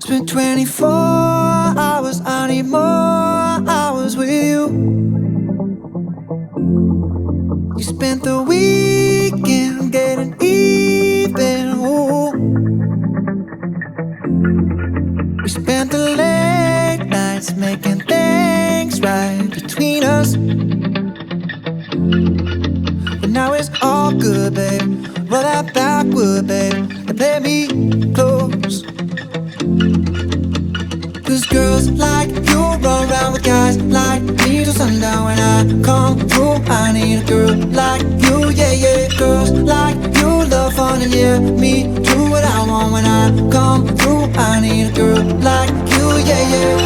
Spent 24 hours, I need more hours with you. You spent the weekend getting even. Ooh. We spent the late nights making things right between us. Now it's all good, babe. Roll that Backwood, babe, and play me close. Cause girls like you run around with guys like me till sundown when I come through. I need a girl like you, yeah, yeah. Girls like you love fun and yeah, me do what I want when I come through. I need a girl like you, yeah. Yeah,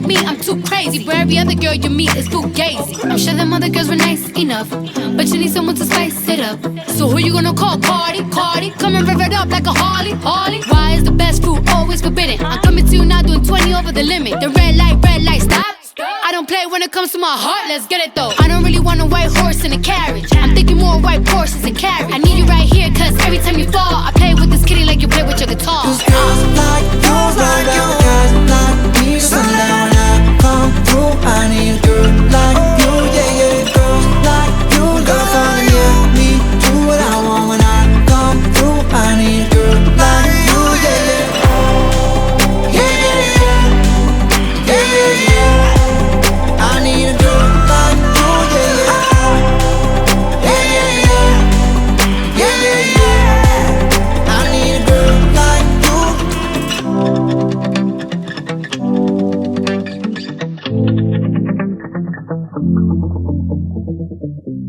like me, I'm too crazy. But every other girl you meet is fugazi. I'm sure them other girls were nice enough, but you need someone to spice it up. So who you gonna call? Cardi, Cardi, come and rev it up like a Harley, Harley. Why is the best food always forbidden? I'm coming to you now, doing 20 over the limit. The red light, red light, stop. I don't play when it comes to my heart, let's get it though. I don't really want a white horse in a carriage. I'm thinking more white horses and carriage.